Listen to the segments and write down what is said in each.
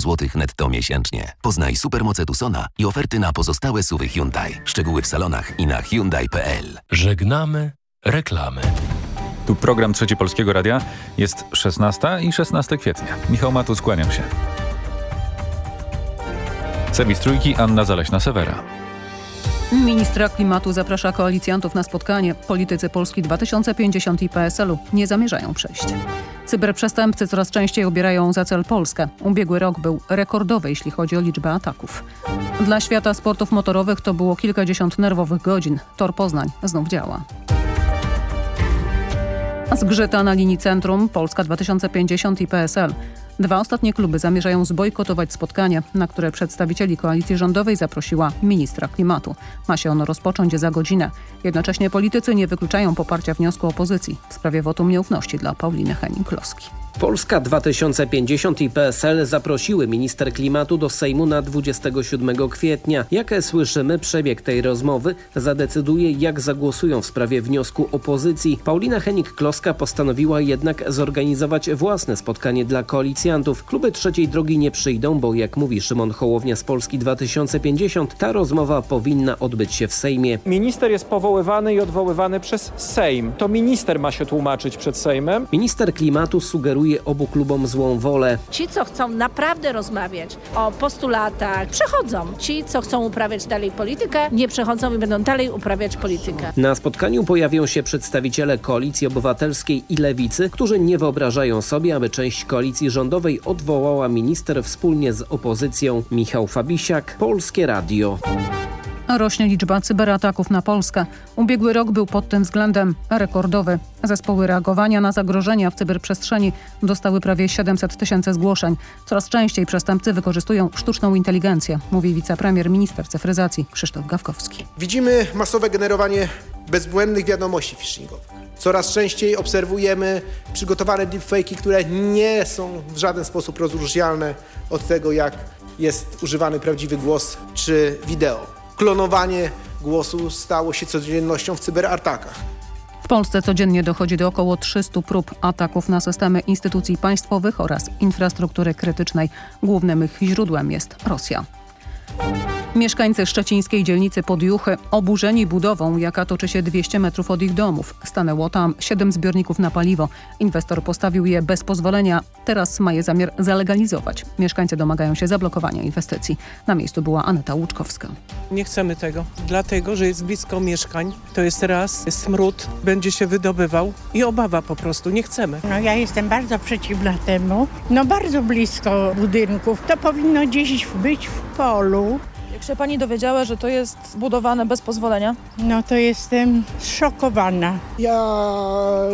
zł netto miesięcznie. Poznaj supermoce Tucsona i oferty na pozostałe suwy Hyundai. Szczegóły w salonach i na Hyundai.pl. Żegnamy reklamy. Tu program Trzeci Polskiego Radia. Jest 16 i 16 kwietnia. Michał Matu, skłaniam się. Serwis Trójki, Anna Zaleśna-Sewera. Ministra klimatu zaprasza koalicjantów na spotkanie. Politycy Polski 2050 i PSL-u nie zamierzają przejść. Cyberprzestępcy coraz częściej obierają za cel Polskę. Ubiegły rok był rekordowy, jeśli chodzi o liczbę ataków. Dla świata sportów motorowych to było kilkadziesiąt nerwowych godzin. Tor Poznań znów działa. Zgrzyta na linii centrum Polska 2050 i PSL. Dwa ostatnie kluby zamierzają zbojkotować spotkanie, na które przedstawicieli koalicji rządowej zaprosiła ministra klimatu. Ma się ono rozpocząć za godzinę. Jednocześnie politycy nie wykluczają poparcia wniosku opozycji w sprawie wotum nieufności dla Pauliny Henning-Kloski. Polska 2050 i PSL zaprosiły minister klimatu do Sejmu na 27 kwietnia. Jak słyszymy, przebieg tej rozmowy zadecyduje, jak zagłosują w sprawie wniosku opozycji. Paulina Henik-Kloska postanowiła jednak zorganizować własne spotkanie dla koalicjantów. Kluby trzeciej drogi nie przyjdą, bo jak mówi Szymon Hołownia z Polski 2050, ta rozmowa powinna odbyć się w Sejmie. Minister jest powoływany i odwoływany przez Sejm. To minister ma się tłumaczyć przed Sejmem. Minister klimatu sugeruje obu klubom złą wolę. Ci, co chcą naprawdę rozmawiać o postulatach, przechodzą. Ci, co chcą uprawiać dalej politykę, nie przechodzą i będą dalej uprawiać politykę. Na spotkaniu pojawią się przedstawiciele Koalicji Obywatelskiej i Lewicy, którzy nie wyobrażają sobie, aby część koalicji rządowej odwołała minister wspólnie z opozycją. Michał Fabisiak, Polskie Radio. Rośnie liczba cyberataków na Polskę. Ubiegły rok był pod tym względem rekordowy. Zespoły reagowania na zagrożenia w cyberprzestrzeni dostały prawie 700 tysięcy zgłoszeń. Coraz częściej przestępcy wykorzystują sztuczną inteligencję, mówi wicepremier minister cyfryzacji Krzysztof Gawkowski. Widzimy masowe generowanie bezbłędnych wiadomości phishingowych. Coraz częściej obserwujemy przygotowane deepfake'i, które nie są w żaden sposób rozróżnialne od tego, jak jest używany prawdziwy głos czy wideo. Klonowanie głosu stało się codziennością w cyberatakach. W Polsce codziennie dochodzi do około 300 prób ataków na systemy instytucji państwowych oraz infrastruktury krytycznej. Głównym ich źródłem jest Rosja. Mieszkańcy szczecińskiej dzielnicy Podjuchy oburzeni budową, jaka toczy się 200 metrów od ich domów. Stanęło tam 7 zbiorników na paliwo. Inwestor postawił je bez pozwolenia. Teraz ma je zamiar zalegalizować. Mieszkańcy domagają się zablokowania inwestycji. Na miejscu była Aneta Łuczkowska. Nie chcemy tego, dlatego że jest blisko mieszkań. To jest raz, smród będzie się wydobywał i obawa po prostu. Nie chcemy. No ja jestem bardzo przeciwna temu. No bardzo blisko budynków. To powinno gdzieś być w polu. Jak się pani dowiedziała, że to jest budowane bez pozwolenia? No to jestem zszokowana. Ja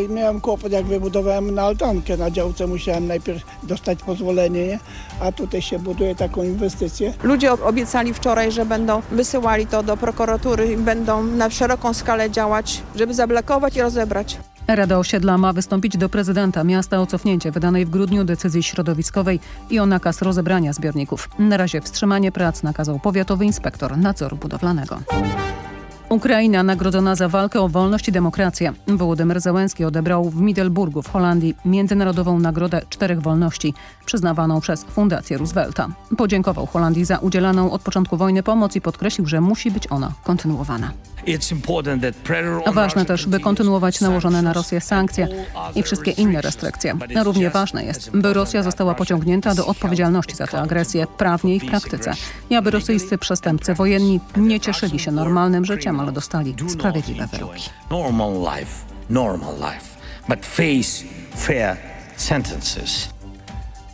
miałem kłopot, jak wybudowałem na altankę na działce, musiałem najpierw dostać pozwolenie, nie? a tutaj się buduje taką inwestycję. Ludzie obiecali wczoraj, że będą wysyłali to do prokuratury i będą na szeroką skalę działać, żeby zablokować i rozebrać. Rada Osiedla ma wystąpić do prezydenta miasta o cofnięcie wydanej w grudniu decyzji środowiskowej i o nakaz rozebrania zbiorników. Na razie wstrzymanie prac nakazał powiatowy inspektor nadzoru budowlanego. Ukraina nagrodzona za walkę o wolność i demokrację. Wołodymyr Zełenski odebrał w Middelburgu w Holandii Międzynarodową Nagrodę Czterech Wolności, przyznawaną przez Fundację Roosevelta. Podziękował Holandii za udzielaną od początku wojny pomoc i podkreślił, że musi być ona kontynuowana. Ważne też, by kontynuować nałożone na Rosję sankcje i wszystkie inne restrykcje. Równie ważne jest, by Rosja została pociągnięta do odpowiedzialności za tę agresję prawnie i w praktyce i aby rosyjscy przestępcy wojenni nie cieszyli się normalnym życiem, ale dostali sprawiedliwe wyroki. Normal life, normal life, but face fair sentences.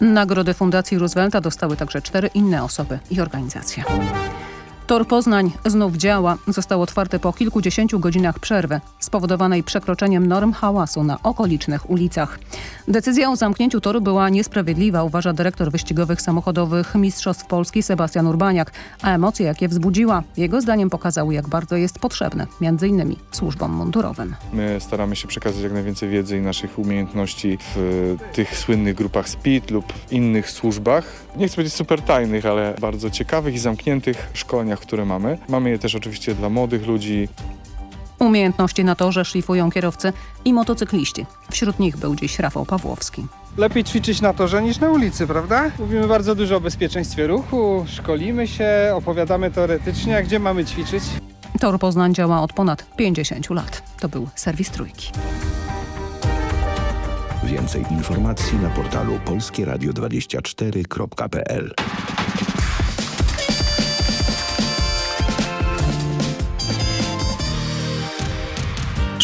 Nagrody Fundacji Roosevelta dostały także cztery inne osoby i organizacje. Tor Poznań znów działa. Został otwarty po kilkudziesięciu godzinach przerwy spowodowanej przekroczeniem norm hałasu na okolicznych ulicach. Decyzja o zamknięciu toru była niesprawiedliwa, uważa dyrektor wyścigowych samochodowych Mistrzostw Polski Sebastian Urbaniak, a emocje, jakie wzbudziła, jego zdaniem pokazały, jak bardzo jest potrzebny, innymi służbom mundurowym. My staramy się przekazać jak najwięcej wiedzy i naszych umiejętności w tych słynnych grupach speed lub w innych służbach. Nie chcę powiedzieć super tajnych, ale bardzo ciekawych i zamkniętych szkoleniach, które mamy. Mamy je też oczywiście dla młodych ludzi. Umiejętności na torze szlifują kierowcy i motocykliści. Wśród nich był dziś Rafał Pawłowski. Lepiej ćwiczyć na torze niż na ulicy, prawda? Mówimy bardzo dużo o bezpieczeństwie ruchu, szkolimy się, opowiadamy teoretycznie, a gdzie mamy ćwiczyć? Tor Poznań działa od ponad 50 lat. To był serwis Trójki. Więcej informacji na portalu polskieradio24.pl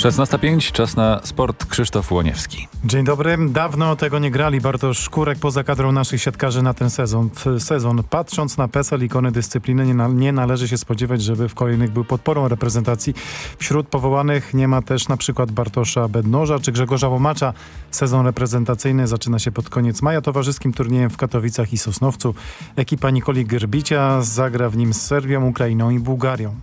16.05, czas na sport. Krzysztof Łoniewski. Dzień dobry. Dawno tego nie grali Bartosz Szkurek poza kadrą naszych siatkarzy na ten sezon. sezon. Patrząc na PESEL ikony dyscypliny nie, na, nie należy się spodziewać, żeby w kolejnych był podporą reprezentacji. Wśród powołanych nie ma też na przykład Bartosza Bednoża czy Grzegorza Łomacza. Sezon reprezentacyjny zaczyna się pod koniec maja towarzyskim turniejem w Katowicach i Sosnowcu. Ekipa Nikoli Gerbicia zagra w nim z Serbią, Ukrainą i Bułgarią.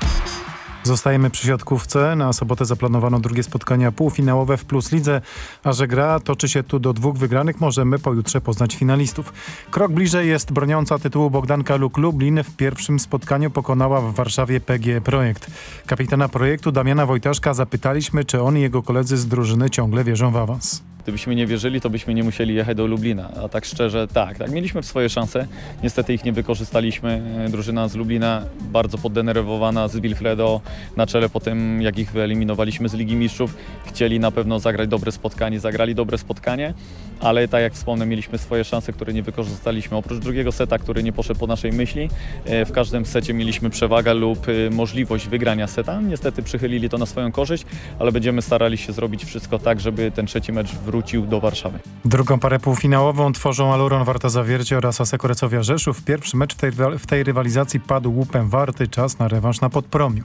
Zostajemy przy siatkówce. Na sobotę zaplanowano drugie spotkania półfinałowe w Plus Lidze, a że gra toczy się tu do dwóch wygranych, możemy pojutrze poznać finalistów. Krok bliżej jest broniąca tytułu Bogdanka Luk Lublin. W pierwszym spotkaniu pokonała w Warszawie PG Projekt. Kapitana projektu Damiana Wojtaszka zapytaliśmy, czy on i jego koledzy z drużyny ciągle wierzą w awans. Gdybyśmy nie wierzyli, to byśmy nie musieli jechać do Lublina. A tak szczerze, tak, tak. Mieliśmy swoje szanse. Niestety ich nie wykorzystaliśmy. Drużyna z Lublina bardzo poddenerwowana z Wilfredo na czele po tym, jak ich wyeliminowaliśmy z Ligi Mistrzów. Chcieli na pewno zagrać dobre spotkanie, zagrali dobre spotkanie, ale tak jak wspomnę, mieliśmy swoje szanse, które nie wykorzystaliśmy. Oprócz drugiego seta, który nie poszedł po naszej myśli, e, w każdym secie mieliśmy przewagę lub e, możliwość wygrania seta. Niestety przychylili to na swoją korzyść, ale będziemy starali się zrobić wszystko tak, żeby ten trzeci mecz wrócił wrócił do Warszawy. Drugą parę półfinałową tworzą Aluron Warta Zawiercie oraz Aseko Recowia Rzeszów. Pierwszy mecz w tej, w tej rywalizacji padł łupem Warty. Czas na rewanż na Podpromiu.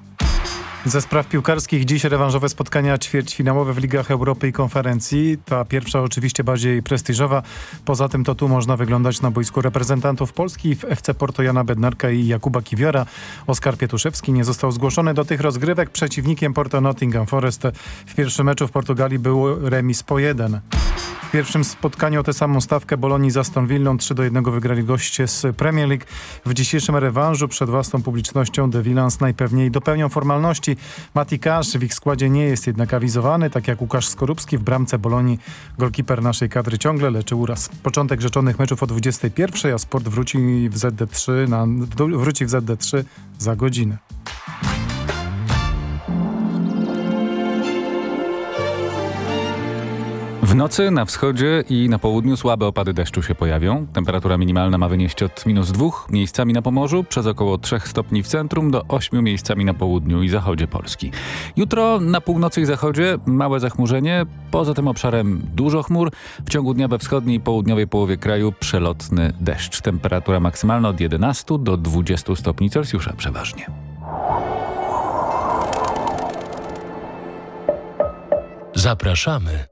Ze spraw piłkarskich dziś rewanżowe spotkania ćwierćfinałowe w Ligach Europy i Konferencji. Ta pierwsza oczywiście bardziej prestiżowa. Poza tym to tu można wyglądać na boisku reprezentantów Polski w FC Porto Jana Bednarka i Jakuba Kiwiora. Oskar Pietuszewski nie został zgłoszony do tych rozgrywek. Przeciwnikiem Porto Nottingham Forest w pierwszym meczu w Portugalii był remis po jeden. W pierwszym spotkaniu o tę samą stawkę Bolonii z Aston Villą 3 do 1 wygrali goście z Premier League. W dzisiejszym rewanżu przed własną publicznością The Villans najpewniej dopełnią formalności. Mati Cash w ich składzie nie jest jednak awizowany, tak jak Łukasz Skorupski w bramce Bolonii. Golkiper naszej kadry ciągle leczy uraz. Początek rzeczonych meczów o 21, a sport wróci w ZD3, na, wróci w ZD3 za godzinę. W nocy na wschodzie i na południu słabe opady deszczu się pojawią. Temperatura minimalna ma wynieść od minus 2 miejscami na Pomorzu, przez około 3 stopni w centrum do 8 miejscami na południu i zachodzie Polski. Jutro na północy i zachodzie małe zachmurzenie, poza tym obszarem dużo chmur. W ciągu dnia we wschodniej i południowej połowie kraju przelotny deszcz. Temperatura maksymalna od 11 do 20 stopni Celsjusza przeważnie. Zapraszamy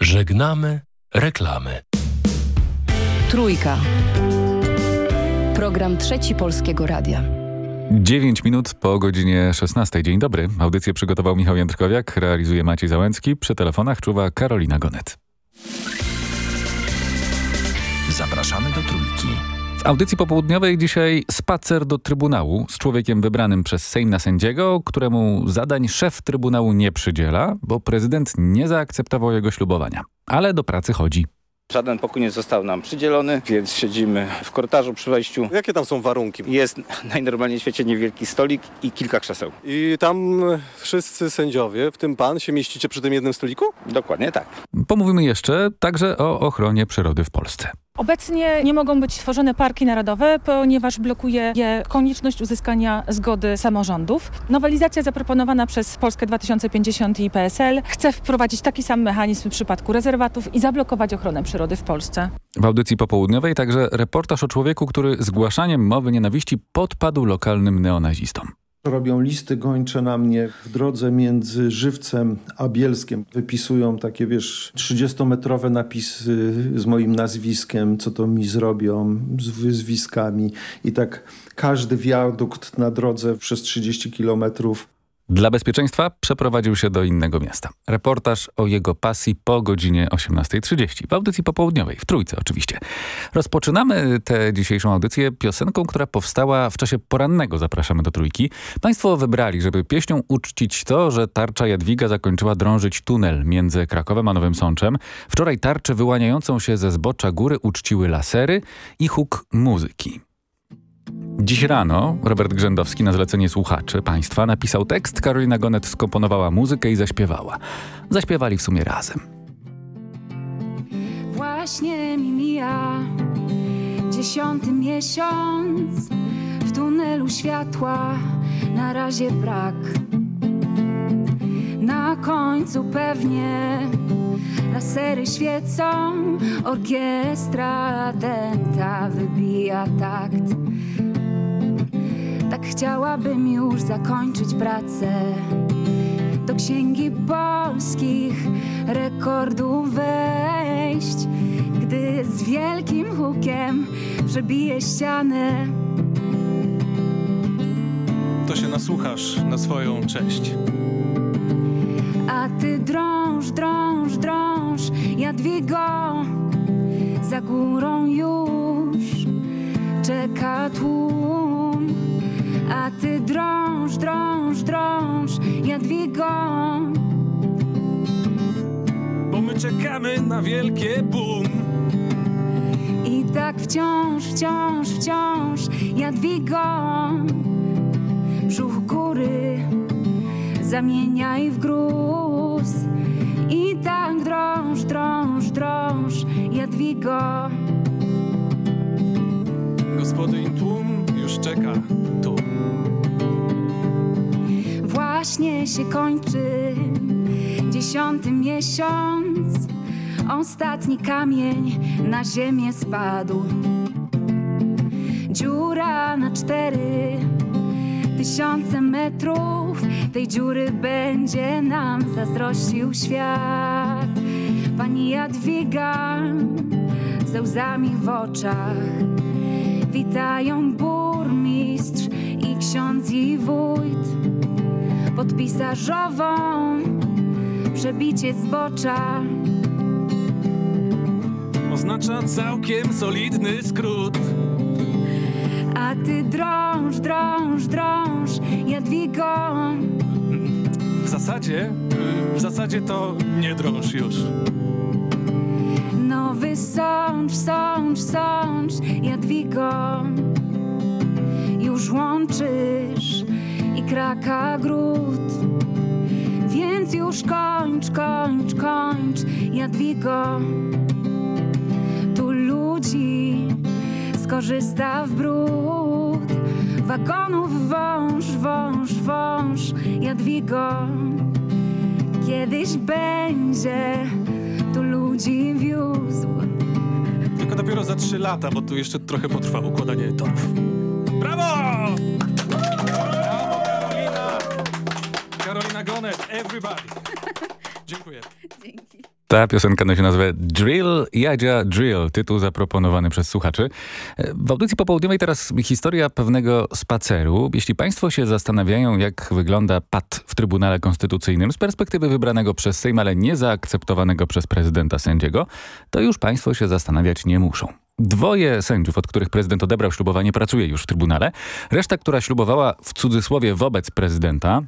Żegnamy reklamy. Trójka. Program Trzeci Polskiego Radia. 9 minut po godzinie 16. Dzień dobry. Audycję przygotował Michał Jędrkowiak, realizuje Maciej Załęcki. Przy telefonach czuwa Karolina Gonet. Zapraszamy do Trójki. W audycji popołudniowej dzisiaj spacer do Trybunału z człowiekiem wybranym przez Sejm na sędziego, któremu zadań szef Trybunału nie przydziela, bo prezydent nie zaakceptował jego ślubowania. Ale do pracy chodzi. Żaden pokój nie został nam przydzielony, więc siedzimy w korytarzu przy wejściu. Jakie tam są warunki? Jest najnormalniej w świecie niewielki stolik i kilka krzeseł. I tam wszyscy sędziowie, w tym pan, się mieścicie przy tym jednym stoliku? Dokładnie tak. Pomówimy jeszcze także o ochronie przyrody w Polsce. Obecnie nie mogą być tworzone parki narodowe, ponieważ blokuje je konieczność uzyskania zgody samorządów. Nowelizacja zaproponowana przez Polskę 2050 i PSL chce wprowadzić taki sam mechanizm w przypadku rezerwatów i zablokować ochronę przyrody w Polsce. W audycji popołudniowej także reportaż o człowieku, który zgłaszaniem mowy nienawiści podpadł lokalnym neonazistom. Robią listy gończe na mnie w drodze między Żywcem a Bielskiem. Wypisują takie, wiesz, 30-metrowe napisy z moim nazwiskiem, co to mi zrobią, z wyzwiskami. I tak każdy wiadukt na drodze przez 30 kilometrów dla bezpieczeństwa przeprowadził się do innego miasta. Reportaż o jego pasji po godzinie 18.30 w audycji popołudniowej, w Trójce oczywiście. Rozpoczynamy tę dzisiejszą audycję piosenką, która powstała w czasie porannego Zapraszamy do Trójki. Państwo wybrali, żeby pieśnią uczcić to, że tarcza Jadwiga zakończyła drążyć tunel między Krakowem a Nowym Sączem. Wczoraj tarczę wyłaniającą się ze zbocza góry uczciły lasery i huk muzyki. Dziś rano Robert Grzędowski na zlecenie słuchaczy państwa napisał tekst, Karolina Gonet skomponowała muzykę i zaśpiewała. Zaśpiewali w sumie razem. Właśnie mi mija dziesiąty miesiąc w tunelu światła na razie brak. Na końcu pewnie lasery świecą, orkiestra denta wybija takt. Tak chciałabym już zakończyć pracę Do księgi polskich rekordów wejść Gdy z wielkim hukiem przebije ścianę. To się nasłuchasz na swoją cześć. A ty drąż, drąż, drąż Jadwigo Za górą już czeka tłum a ty drąż, drąż, drąż Jadwigo. Bo my czekamy na wielkie boom. I tak wciąż, wciąż, wciąż Jadwigo. Brzuch góry Zamieniaj w gruz. I tak drąż, drąż, drąż Jadwigo. Gospodyń tłum już czeka Właśnie się kończy. Dziesiąty miesiąc Ostatni kamień na ziemię spadł. Dziura na cztery tysiące metrów. Tej dziury będzie nam zazdrościł świat. Pani Jadwiga ze łzami w oczach. Witają burmistrz i ksiądz i wójt Podpisarzową przebicie zbocza. Oznacza całkiem solidny skrót. A ty drąż, drąż, drąż Jadwigo. W zasadzie, w zasadzie to nie drąż już. Nowy sącz, sącz, sącz Jadwigo. Już łączysz i kraka gród. Więc już kończ, kończ, kończ Jadwigo. Tu ludzi skorzysta w brud. Wagonów wąż, wąż, wąż Jadwigo. Kiedyś będzie tu ludzi wiózł. Tylko dopiero za trzy lata, bo tu jeszcze trochę potrwa układanie torów Brawo! Gonet, everybody! Dziękuję. Dzięki. Ta piosenka nosi nazwę Drill Jadzia Drill, tytuł zaproponowany przez słuchaczy. W audycji popołudniowej teraz historia pewnego spaceru. Jeśli państwo się zastanawiają, jak wygląda pad w Trybunale Konstytucyjnym z perspektywy wybranego przez Sejm, ale nie zaakceptowanego przez prezydenta sędziego, to już państwo się zastanawiać nie muszą. Dwoje sędziów, od których prezydent odebrał ślubowanie, pracuje już w Trybunale. Reszta, która ślubowała w cudzysłowie wobec prezydenta,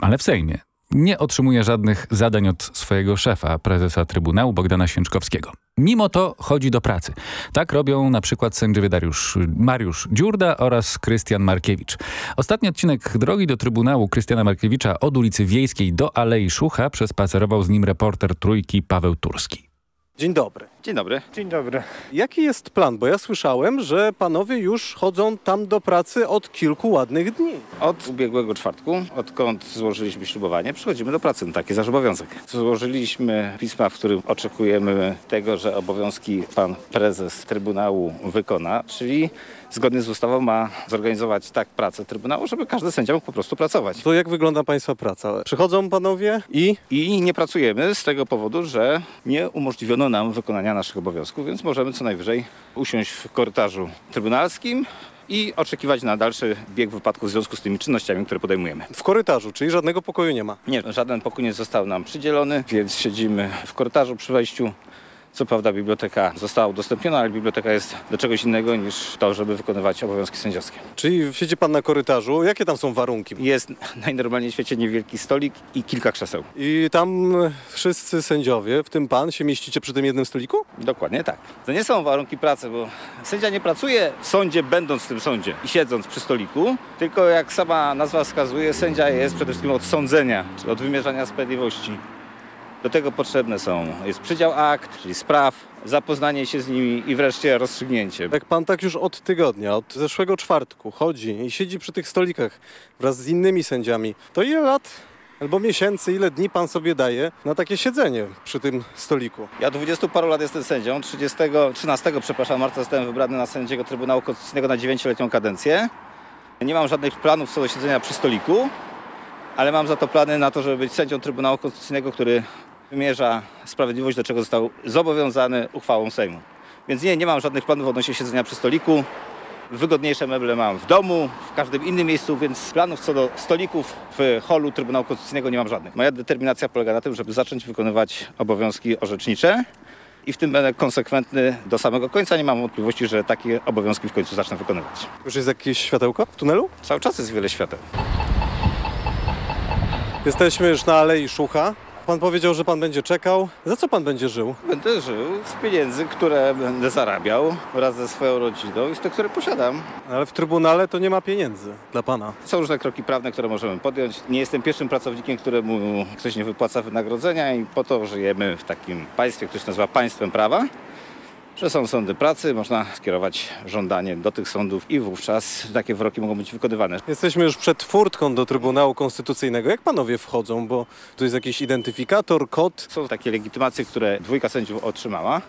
ale w Sejmie, nie otrzymuje żadnych zadań od swojego szefa, prezesa Trybunału Bogdana Święczkowskiego. Mimo to chodzi do pracy. Tak robią na przykład sędziowie Dariusz, Mariusz Dziurda oraz Krystian Markiewicz. Ostatni odcinek drogi do Trybunału Krystiana Markiewicza od ulicy Wiejskiej do Alei Szucha przespacerował z nim reporter Trójki Paweł Turski. Dzień dobry. Dzień dobry. Dzień dobry. Jaki jest plan? Bo ja słyszałem, że panowie już chodzą tam do pracy od kilku ładnych dni. Od ubiegłego czwartku, odkąd złożyliśmy ślubowanie, przychodzimy do pracy. No, taki nasz obowiązek. Złożyliśmy pisma, w którym oczekujemy tego, że obowiązki pan prezes Trybunału wykona, czyli zgodnie z ustawą ma zorganizować tak pracę Trybunału, żeby każdy sędzia mógł po prostu pracować. To jak wygląda państwa praca? Przychodzą panowie i... I nie pracujemy z tego powodu, że nie umożliwiono nam wykonania naszych obowiązków, więc możemy co najwyżej usiąść w korytarzu trybunalskim i oczekiwać na dalszy bieg wypadku w związku z tymi czynnościami, które podejmujemy. W korytarzu, czyli żadnego pokoju nie ma. Nie, żaden pokój nie został nam przydzielony, więc siedzimy w korytarzu przy wejściu. Co prawda biblioteka została udostępniona, ale biblioteka jest do czegoś innego niż to, żeby wykonywać obowiązki sędziowskie. Czyli siedzi pan na korytarzu. Jakie tam są warunki? Jest najnormalniej w świecie niewielki stolik i kilka krzeseł. I tam wszyscy sędziowie, w tym pan, się mieścicie przy tym jednym stoliku? Dokładnie tak. To nie są warunki pracy, bo sędzia nie pracuje w sądzie, będąc w tym sądzie i siedząc przy stoliku, tylko jak sama nazwa wskazuje, sędzia jest przede wszystkim od sądzenia, czy od wymierzania sprawiedliwości. Do tego potrzebne są, jest przydział akt, czyli spraw, zapoznanie się z nimi i wreszcie rozstrzygnięcie. Jak pan tak już od tygodnia, od zeszłego czwartku chodzi i siedzi przy tych stolikach wraz z innymi sędziami, to ile lat albo miesięcy, ile dni pan sobie daje na takie siedzenie przy tym stoliku? Ja 20 paru lat jestem sędzią. 30, 13 przepraszam, marca zostałem wybrany na sędziego Trybunału Konstytucyjnego na 9-letnią kadencję. Nie mam żadnych planów co do siedzenia przy stoliku, ale mam za to plany na to, żeby być sędzią Trybunału Konstytucyjnego, który wymierza sprawiedliwość, do czego został zobowiązany uchwałą Sejmu. Więc nie, nie mam żadnych planów odnośnie siedzenia przy stoliku. Wygodniejsze meble mam w domu, w każdym innym miejscu, więc planów co do stolików w holu Trybunału Konstytucyjnego nie mam żadnych. Moja determinacja polega na tym, żeby zacząć wykonywać obowiązki orzecznicze i w tym będę konsekwentny do samego końca. Nie mam wątpliwości, że takie obowiązki w końcu zacznę wykonywać. Już jest jakieś światełko w tunelu? Cały czas jest wiele świateł. Jesteśmy już na Alei Szucha. Pan powiedział, że pan będzie czekał. Za co pan będzie żył? Będę żył z pieniędzy, które będę zarabiał wraz ze swoją rodziną i z tych, które posiadam. Ale w Trybunale to nie ma pieniędzy dla pana. Są różne kroki prawne, które możemy podjąć. Nie jestem pierwszym pracownikiem, któremu ktoś nie wypłaca wynagrodzenia i po to żyjemy w takim państwie, które się nazywa państwem prawa. Że są sądy pracy, można skierować żądanie do tych sądów i wówczas takie wyroki mogą być wykonywane. Jesteśmy już przed furtką do Trybunału Konstytucyjnego. Jak panowie wchodzą? Bo tu jest jakiś identyfikator, kod. Są takie legitymacje, które dwójka sędziów otrzymała.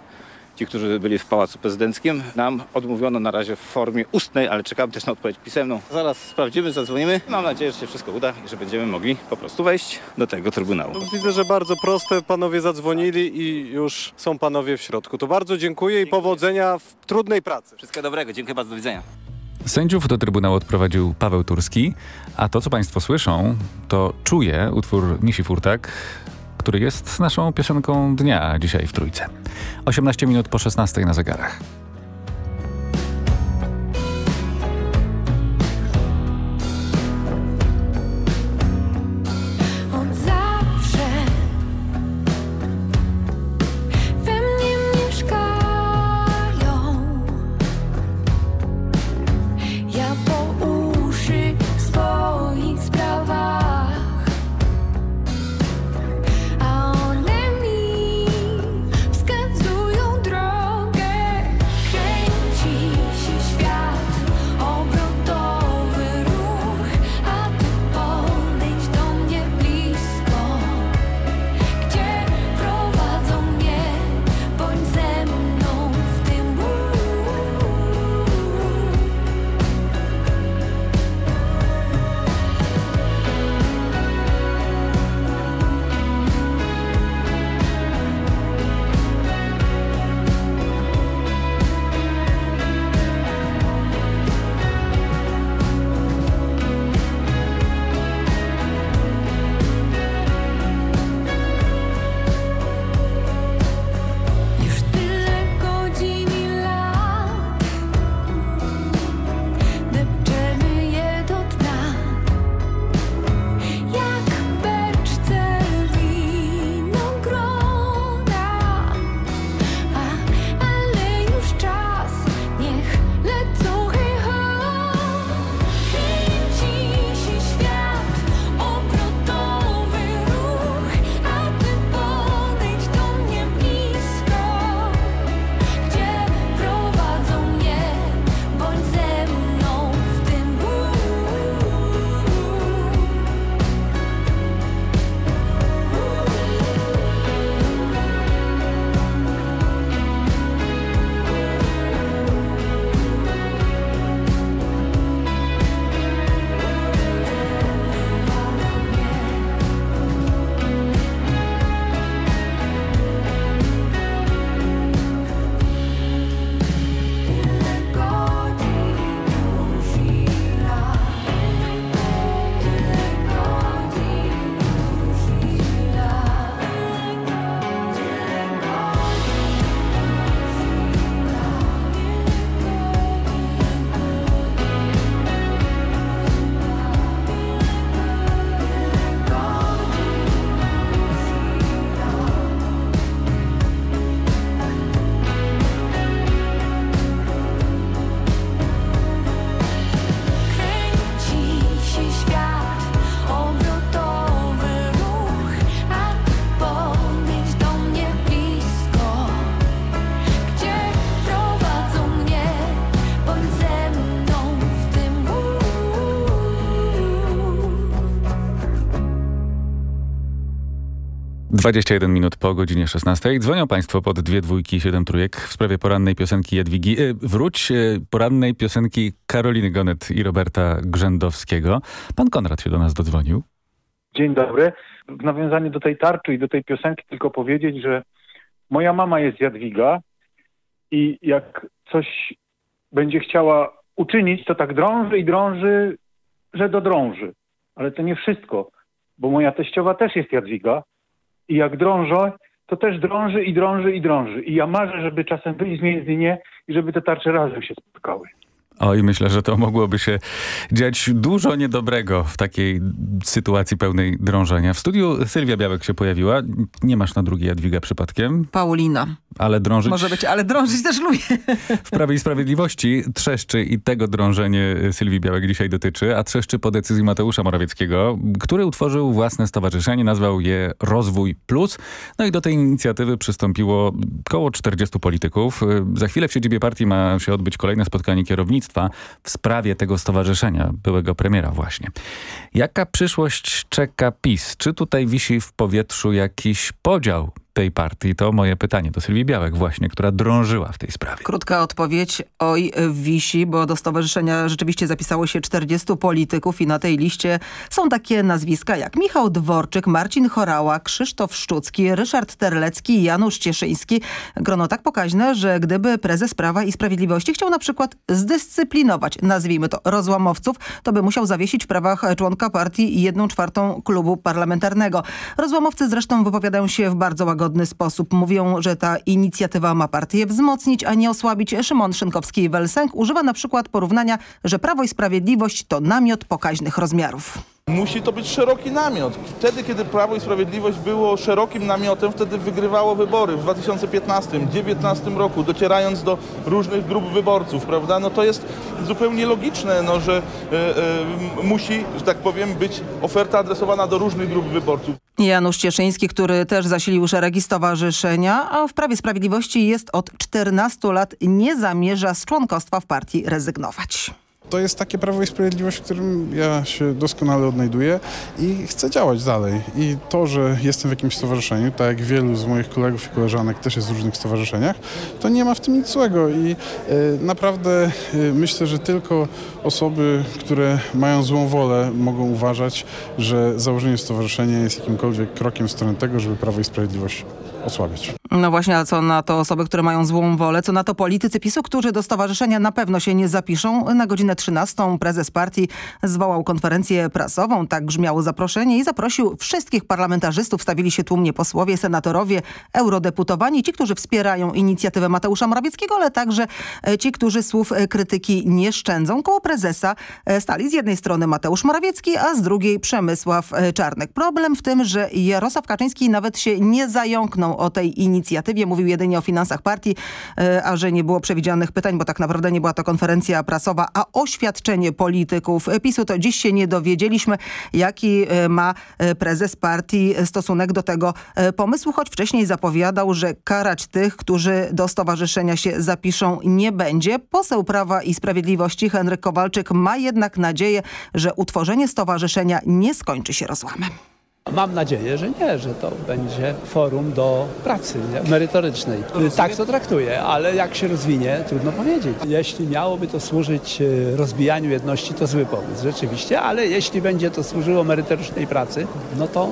Ci, którzy byli w Pałacu Prezydenckim, nam odmówiono na razie w formie ustnej, ale czekamy też na odpowiedź pisemną. Zaraz sprawdzimy, zadzwonimy. Mam nadzieję, że się wszystko uda i że będziemy mogli po prostu wejść do tego Trybunału. Widzę, że bardzo proste. Panowie zadzwonili i już są panowie w środku. To bardzo dziękuję i powodzenia w trudnej pracy. Wszystkiego dobrego. Dziękuję bardzo. Do widzenia. Sędziów do Trybunału odprowadził Paweł Turski, a to, co Państwo słyszą, to Czuje, utwór Misi Furtak, który jest naszą piosenką dnia dzisiaj w Trójce. 18 minut po 16 na zegarach. 21 minut po godzinie 16. Dzwonią Państwo pod dwie dwójki i siedem trójek w sprawie porannej piosenki Jadwigi. E, wróć e, porannej piosenki Karoliny Gonet i Roberta Grzędowskiego. Pan Konrad się do nas dodzwonił. Dzień dobry. W nawiązaniu do tej tarczy i do tej piosenki tylko powiedzieć, że moja mama jest Jadwiga i jak coś będzie chciała uczynić, to tak drąży i drąży, że dodrąży. Ale to nie wszystko, bo moja teściowa też jest Jadwiga i jak drążę, to też drąży i drąży i drąży. I ja marzę, żeby czasem wyjść z więzienia i żeby te tarcze razem się spotkały. Oj, myślę, że to mogłoby się dziać dużo niedobrego w takiej sytuacji pełnej drążenia. W studiu Sylwia Białek się pojawiła. Nie masz na drugiej Jadwiga przypadkiem? Paulina. Ale drążyć... Może być, ale drążyć też lubię. W Prawie i Sprawiedliwości trzeszczy i tego drążenie Sylwii Białek dzisiaj dotyczy, a trzeszczy po decyzji Mateusza Morawieckiego, który utworzył własne stowarzyszenie, nazwał je Rozwój Plus. No i do tej inicjatywy przystąpiło około 40 polityków. Za chwilę w siedzibie partii ma się odbyć kolejne spotkanie kierownictwa w sprawie tego stowarzyszenia, byłego premiera właśnie. Jaka przyszłość czeka PiS? Czy tutaj wisi w powietrzu jakiś podział tej partii? To moje pytanie do Sylwii Białek właśnie, która drążyła w tej sprawie. Krótka odpowiedź. Oj, wisi, bo do stowarzyszenia rzeczywiście zapisało się 40 polityków i na tej liście są takie nazwiska jak Michał Dworczyk, Marcin Chorała, Krzysztof Szczucki, Ryszard Terlecki Janusz Cieszyński. Grono tak pokaźne, że gdyby prezes Prawa i Sprawiedliwości chciał na przykład zdyscyplinować, nazwijmy to, rozłamowców, to by musiał zawiesić w prawach członka partii jedną czwartą klubu parlamentarnego. Rozłamowcy zresztą wypowiadają się w bardzo łagodny sposób. Mówią, że ta inicjatywa ma partię wzmocnić, a nie osłabić. Szymon Szynkowski-Welsenk używa na przykład porównania, że Prawo i Sprawiedliwość to namiot pokaźnych rozmiarów. Musi to być szeroki namiot. Wtedy, kiedy Prawo i Sprawiedliwość było szerokim namiotem, wtedy wygrywało wybory w 2015-2019 roku, docierając do różnych grup wyborców, prawda? No to jest zupełnie logiczne, no, że e, e, musi, że tak powiem, być oferta adresowana do różnych grup wyborców. Janusz Cieszyński, który też zasilił szeregi stowarzyszenia, a w Prawie Sprawiedliwości jest od 14 lat, nie zamierza z członkostwa w partii rezygnować. To jest takie Prawo i Sprawiedliwość, w którym ja się doskonale odnajduję i chcę działać dalej. I to, że jestem w jakimś stowarzyszeniu, tak jak wielu z moich kolegów i koleżanek też jest w różnych stowarzyszeniach, to nie ma w tym nic złego i y, naprawdę y, myślę, że tylko osoby, które mają złą wolę mogą uważać, że założenie stowarzyszenia jest jakimkolwiek krokiem w stronę tego, żeby Prawo i Sprawiedliwość osłabiać. No właśnie, a co na to osoby, które mają złą wolę, co na to politycy PiSu, którzy do stowarzyszenia na pewno się nie zapiszą. Na godzinę 13 prezes partii zwołał konferencję prasową, tak brzmiało zaproszenie i zaprosił wszystkich parlamentarzystów. Stawili się tłumnie posłowie, senatorowie, eurodeputowani, ci, którzy wspierają inicjatywę Mateusza Morawieckiego, ale także e, ci, którzy słów e, krytyki nie szczędzą. Koło prezesa e, stali z jednej strony Mateusz Morawiecki, a z drugiej Przemysław Czarnek. Problem w tym, że Jarosław Kaczyński nawet się nie zająknął o tej inicjatywie. Mówił jedynie o finansach partii, a że nie było przewidzianych pytań, bo tak naprawdę nie była to konferencja prasowa, a oświadczenie polityków PiSu, to dziś się nie dowiedzieliśmy, jaki ma prezes partii stosunek do tego pomysłu, choć wcześniej zapowiadał, że karać tych, którzy do stowarzyszenia się zapiszą nie będzie. Poseł Prawa i Sprawiedliwości Henryk Kowalczyk ma jednak nadzieję, że utworzenie stowarzyszenia nie skończy się rozłamem. Mam nadzieję, że nie, że to będzie forum do pracy nie? merytorycznej. Tak to traktuję, ale jak się rozwinie, trudno powiedzieć. Jeśli miałoby to służyć rozbijaniu jedności, to zły pomysł, rzeczywiście, ale jeśli będzie to służyło merytorycznej pracy, no to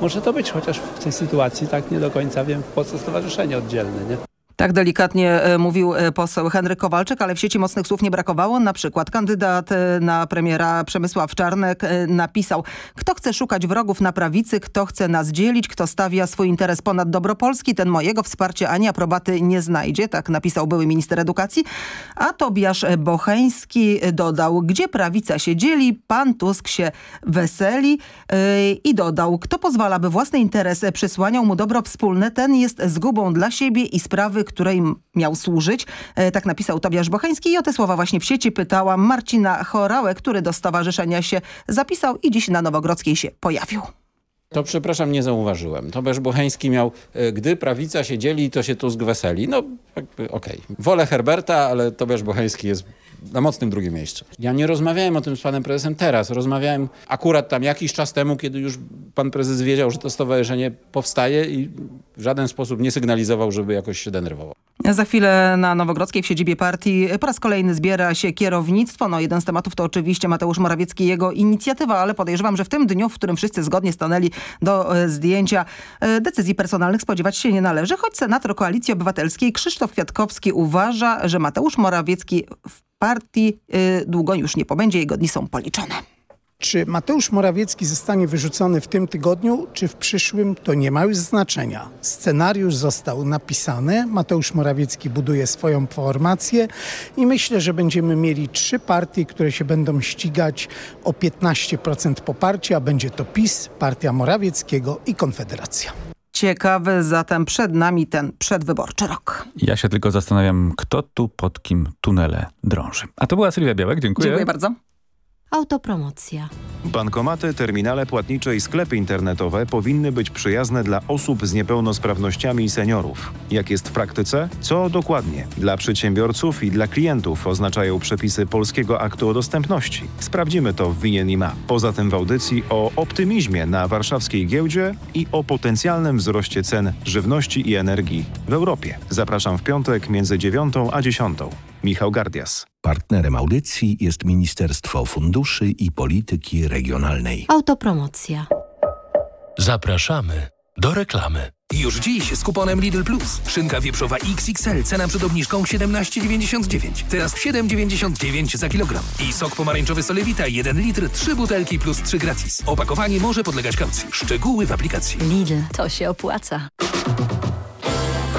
może to być, chociaż w tej sytuacji tak nie do końca wiem, po co stowarzyszenie oddzielne. Nie? Tak delikatnie mówił poseł Henryk Kowalczyk, ale w sieci mocnych słów nie brakowało. Na przykład kandydat na premiera Przemysław Czarnek napisał kto chce szukać wrogów na prawicy, kto chce nas dzielić, kto stawia swój interes ponad dobro Polski, ten mojego wsparcia ani aprobaty nie znajdzie. Tak napisał były minister edukacji. A Tobiasz Bocheński dodał, gdzie prawica się dzieli, pan Tusk się weseli i dodał, kto pozwala, by własny interes przysłaniał mu dobro wspólne, ten jest zgubą dla siebie i sprawy, której miał służyć. Tak napisał Tobiasz Bocheński i o te słowa właśnie w sieci pytałam Marcina Chorałę, który do stowarzyszenia się zapisał i dziś na Nowogrodzkiej się pojawił. To przepraszam, nie zauważyłem. Tobiasz Bocheński miał, gdy prawica się dzieli, to się Tusk weseli. No, okej. Okay. Wolę Herberta, ale Tobiasz Bocheński jest na mocnym drugim miejscu. Ja nie rozmawiałem o tym z panem prezesem teraz. Rozmawiałem akurat tam jakiś czas temu, kiedy już pan prezes wiedział, że to stowarzyszenie powstaje i w żaden sposób nie sygnalizował, żeby jakoś się denerwował. Za chwilę na Nowogrodzkiej w siedzibie partii po raz kolejny zbiera się kierownictwo. No jeden z tematów to oczywiście Mateusz Morawiecki i jego inicjatywa, ale podejrzewam, że w tym dniu, w którym wszyscy zgodnie stanęli do e, zdjęcia e, decyzji personalnych spodziewać się nie należy, choć senator Koalicji Obywatelskiej Krzysztof Kwiatkowski uważa, że Mateusz Morawiecki w partii e, długo już nie pobędzie, jego dni są policzone. Czy Mateusz Morawiecki zostanie wyrzucony w tym tygodniu, czy w przyszłym, to nie ma już znaczenia. Scenariusz został napisany, Mateusz Morawiecki buduje swoją formację i myślę, że będziemy mieli trzy partie, które się będą ścigać o 15% poparcia. Będzie to PiS, Partia Morawieckiego i Konfederacja. Ciekawy zatem przed nami ten przedwyborczy rok. Ja się tylko zastanawiam, kto tu pod kim tunele drąży. A to była Sylwia Białek, dziękuję. Dziękuję bardzo. Autopromocja. Bankomaty, terminale płatnicze i sklepy internetowe powinny być przyjazne dla osób z niepełnosprawnościami i seniorów. Jak jest w praktyce? Co dokładnie dla przedsiębiorców i dla klientów oznaczają przepisy Polskiego Aktu o Dostępności? Sprawdzimy to w Winien Poza tym w audycji o optymizmie na warszawskiej giełdzie i o potencjalnym wzroście cen żywności i energii w Europie. Zapraszam w piątek między 9 a 10. Michał Gardias. Partnerem audycji jest Ministerstwo Funduszy i Polityki Regionalnej. Autopromocja. Zapraszamy do reklamy. Już dziś z kuponem Lidl Plus. Szynka wieprzowa XXL, cena przed obniżką 17,99. Teraz 7,99 za kilogram. I sok pomarańczowy Solewita 1 litr, 3 butelki plus 3 gratis. Opakowanie może podlegać kaucji. Szczegóły w aplikacji. Lidl, to się opłaca.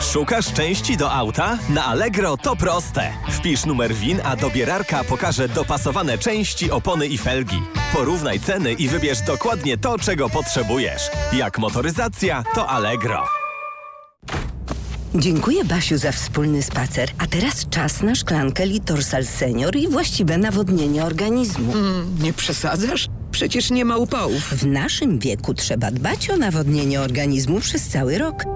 Szukasz części do auta? Na Allegro to proste. Wpisz numer WIN, a dobierarka pokaże dopasowane części, opony i felgi. Porównaj ceny i wybierz dokładnie to, czego potrzebujesz. Jak motoryzacja, to Allegro. Dziękuję Basiu za wspólny spacer. A teraz czas na szklankę Litorsal Senior i właściwe nawodnienie organizmu. Mm, nie przesadzasz? Przecież nie ma upałów. W naszym wieku trzeba dbać o nawodnienie organizmu przez cały rok.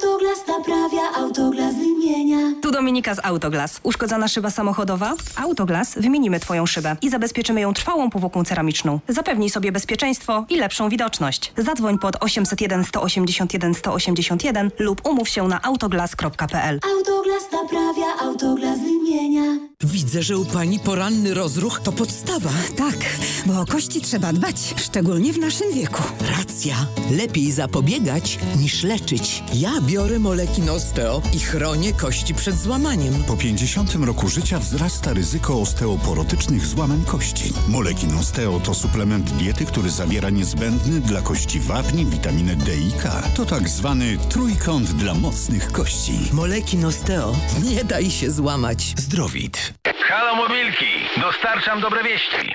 Autoglas naprawia, Autoglas wymienia. Tu Dominika z Autoglas. Uszkodzona szyba samochodowa? Autoglas wymienimy Twoją szybę i zabezpieczymy ją trwałą powłoką ceramiczną. Zapewnij sobie bezpieczeństwo i lepszą widoczność. Zadzwoń pod 801 181 181 lub umów się na autoglas.pl. Autoglas naprawia, Autoglas wymienia. Widzę, że u Pani poranny rozruch to podstawa. Tak, bo o kości trzeba dbać, szczególnie w naszym wieku. Racja. Lepiej zapobiegać niż leczyć. Ja biorę moleki Nosteo i chronię kości przed złamaniem. Po 50 roku życia wzrasta ryzyko osteoporotycznych złamań kości. Moleki Nosteo to suplement diety, który zawiera niezbędny dla kości wapni, witaminę D i K. To tak zwany trójkąt dla mocnych kości. Moleki Nosteo. Nie daj się złamać. Zdrowit. Halo Mobilki, dostarczam dobre wieści.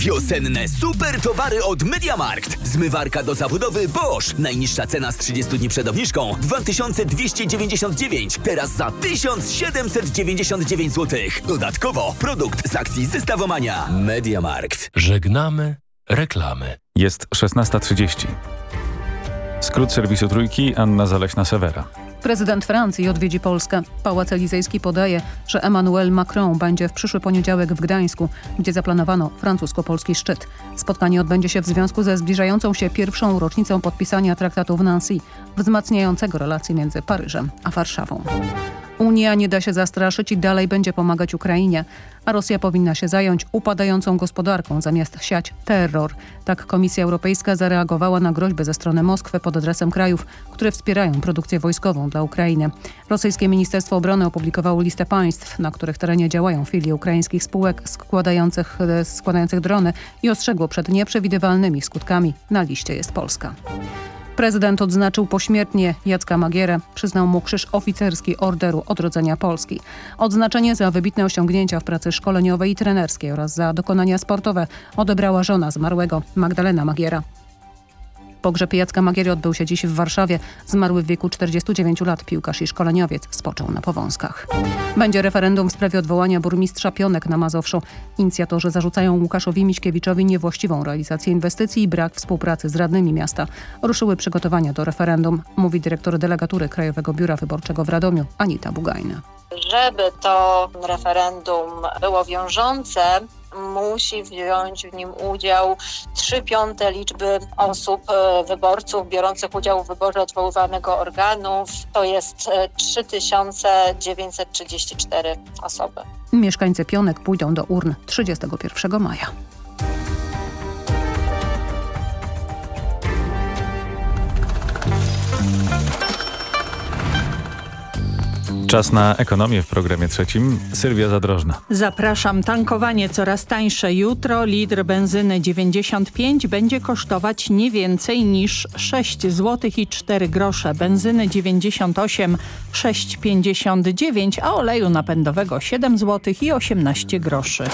Wiosenne super towary od MediaMarkt. Zmywarka do zabudowy Bosch. Najniższa cena z 30 dni przed obniżką 2299. Teraz za 1799 zł. Dodatkowo produkt z akcji Zestawomania. MediaMarkt. Żegnamy reklamy. Jest 16.30. Skrót serwisu Trójki, Anna Zaleśna-Sewera. Prezydent Francji odwiedzi Polskę. Pałac Elizejski podaje, że Emmanuel Macron będzie w przyszły poniedziałek w Gdańsku, gdzie zaplanowano francusko-polski szczyt. Spotkanie odbędzie się w związku ze zbliżającą się pierwszą rocznicą podpisania traktatu w Nancy, wzmacniającego relacje między Paryżem a Warszawą. Unia nie da się zastraszyć i dalej będzie pomagać Ukrainie, a Rosja powinna się zająć upadającą gospodarką zamiast siać terror. Tak Komisja Europejska zareagowała na groźbę ze strony Moskwy pod adresem krajów, które wspierają produkcję wojskową dla Ukrainy. Rosyjskie Ministerstwo Obrony opublikowało listę państw, na których terenie działają filie ukraińskich spółek składających, składających drony i ostrzegło przed nieprzewidywalnymi skutkami. Na liście jest Polska. Prezydent odznaczył pośmiertnie Jacka Magierę. Przyznał mu krzyż oficerski Orderu Odrodzenia Polski. Odznaczenie za wybitne osiągnięcia w pracy szkoleniowej i trenerskiej oraz za dokonania sportowe odebrała żona zmarłego Magdalena Magiera. Pogrzeb Jacka Magiery odbył się dziś w Warszawie. Zmarły w wieku 49 lat piłkarz i szkoleniowiec spoczął na Powązkach. Będzie referendum w sprawie odwołania burmistrza Pionek na Mazowszu. Inicjatorzy zarzucają Łukaszowi Miśkiewiczowi niewłaściwą realizację inwestycji i brak współpracy z radnymi miasta. Ruszyły przygotowania do referendum, mówi dyrektor delegatury Krajowego Biura Wyborczego w Radomiu Anita Bugajna. Żeby to referendum było wiążące, musi wziąć w nim udział 3 piąte liczby osób, e, wyborców biorących udział w wyborze odwoływanego organów. To jest 3934 osoby. Mieszkańcy Pionek pójdą do urn 31 maja. Czas na ekonomię w programie trzecim. Sylwia Zadrożna. Zapraszam. Tankowanie coraz tańsze. Jutro litr benzyny 95 będzie kosztować nie więcej niż 6 zł i 4 grosze. Benzyny 98 6,59, a oleju napędowego 7 zł i 18 groszy.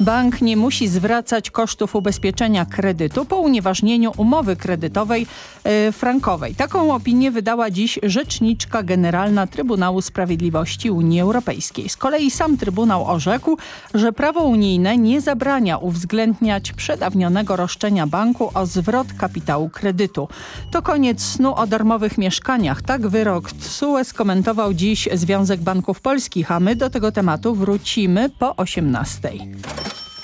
Bank nie musi zwracać kosztów ubezpieczenia kredytu po unieważnieniu umowy kredytowej e, frankowej. Taką opinię wydała dziś Rzeczniczka Generalna Trybunału Sprawiedliwości Unii Europejskiej. Z kolei sam Trybunał orzekł, że prawo unijne nie zabrania uwzględniać przedawnionego roszczenia banku o zwrot kapitału kredytu. To koniec snu o darmowych mieszkaniach. Tak wyrok TSUE skomentował dziś Związek Banków Polskich, a my do tego tematu wrócimy po 18.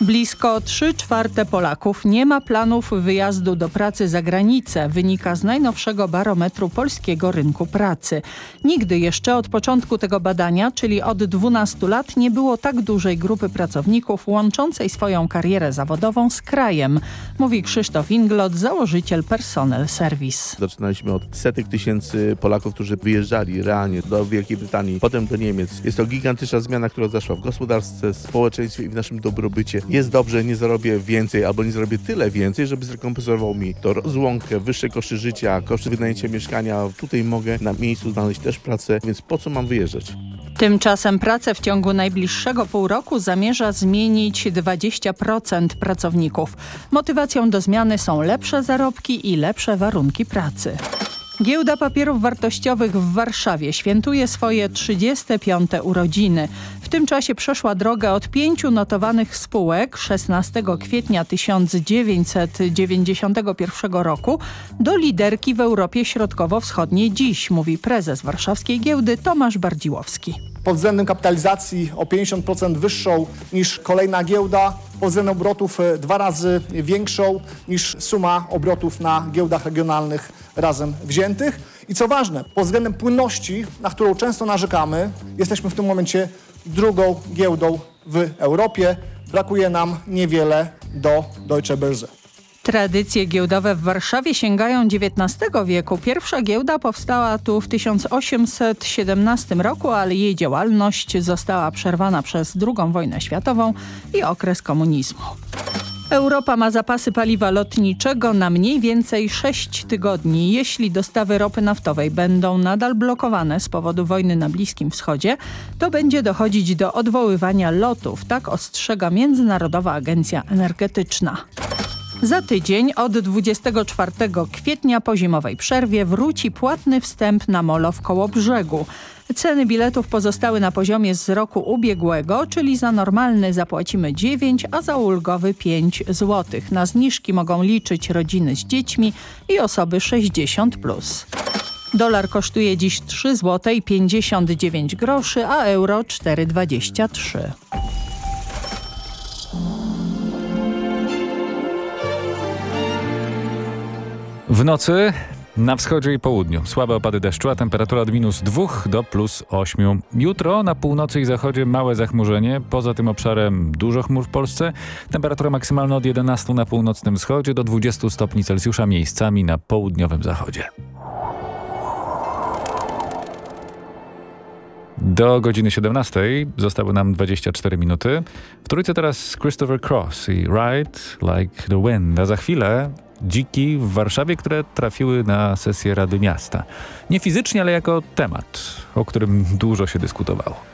Blisko 3 czwarte Polaków nie ma planów wyjazdu do pracy za granicę, wynika z najnowszego barometru polskiego rynku pracy. Nigdy jeszcze od początku tego badania, czyli od 12 lat, nie było tak dużej grupy pracowników łączącej swoją karierę zawodową z krajem, mówi Krzysztof Inglot, założyciel Personel Service. Zaczynaliśmy od setek tysięcy Polaków, którzy wyjeżdżali realnie do Wielkiej Brytanii, potem do Niemiec. Jest to gigantyczna zmiana, która zaszła w gospodarce, społeczeństwie i w naszym dobrobycie jest dobrze, nie zarobię więcej albo nie zarobię tyle więcej, żeby zrekompensował mi to rozłąkę, wyższe koszty życia, koszty wynajęcia mieszkania. Tutaj mogę na miejscu znaleźć też pracę, więc po co mam wyjeżdżać? Tymczasem pracę w ciągu najbliższego pół roku zamierza zmienić 20% pracowników. Motywacją do zmiany są lepsze zarobki i lepsze warunki pracy. Giełda Papierów Wartościowych w Warszawie świętuje swoje 35. urodziny. W tym czasie przeszła drogę od pięciu notowanych spółek 16 kwietnia 1991 roku do liderki w Europie Środkowo-Wschodniej dziś, mówi prezes warszawskiej giełdy Tomasz Bardziłowski pod względem kapitalizacji o 50% wyższą niż kolejna giełda, pod względem obrotów e, dwa razy większą niż suma obrotów na giełdach regionalnych razem wziętych. I co ważne, pod względem płynności, na którą często narzekamy, jesteśmy w tym momencie drugą giełdą w Europie. Brakuje nam niewiele do Deutsche Börse. Tradycje giełdowe w Warszawie sięgają XIX wieku. Pierwsza giełda powstała tu w 1817 roku, ale jej działalność została przerwana przez II wojnę światową i okres komunizmu. Europa ma zapasy paliwa lotniczego na mniej więcej 6 tygodni. Jeśli dostawy ropy naftowej będą nadal blokowane z powodu wojny na Bliskim Wschodzie, to będzie dochodzić do odwoływania lotów, tak ostrzega Międzynarodowa Agencja Energetyczna. Za tydzień od 24 kwietnia po zimowej przerwie wróci płatny wstęp na molo w Kołobrzegu. Ceny biletów pozostały na poziomie z roku ubiegłego, czyli za normalny zapłacimy 9, a za ulgowy 5 zł. Na zniżki mogą liczyć rodziny z dziećmi i osoby 60+. Plus. Dolar kosztuje dziś 3 zł 59 groszy, a euro 4,23. W nocy na wschodzie i południu słabe opady deszczu, a temperatura od minus 2 do plus 8. Jutro na północy i zachodzie małe zachmurzenie, poza tym obszarem dużo chmur w Polsce. Temperatura maksymalna od 11 na północnym wschodzie do 20 stopni Celsjusza miejscami na południowym zachodzie. Do godziny 17 zostały nam 24 minuty. W trójce teraz Christopher Cross i Ride Like the Wind, a za chwilę dziki w Warszawie, które trafiły na sesję Rady Miasta. Nie fizycznie, ale jako temat, o którym dużo się dyskutowało.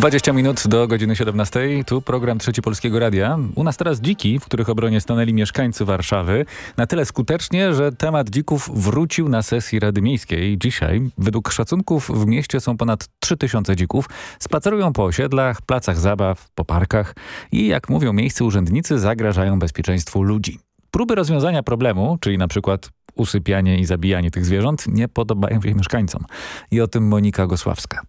20 minut do godziny 17. Tu program Trzeci Polskiego Radia. U nas teraz dziki, w których obronie stanęli mieszkańcy Warszawy. Na tyle skutecznie, że temat dzików wrócił na sesji Rady Miejskiej. Dzisiaj, według szacunków, w mieście są ponad 3000 dzików. Spacerują po osiedlach, placach zabaw, po parkach i, jak mówią miejscy urzędnicy, zagrażają bezpieczeństwu ludzi. Próby rozwiązania problemu, czyli na przykład usypianie i zabijanie tych zwierząt, nie podobają się mieszkańcom. I o tym Monika Gosławska.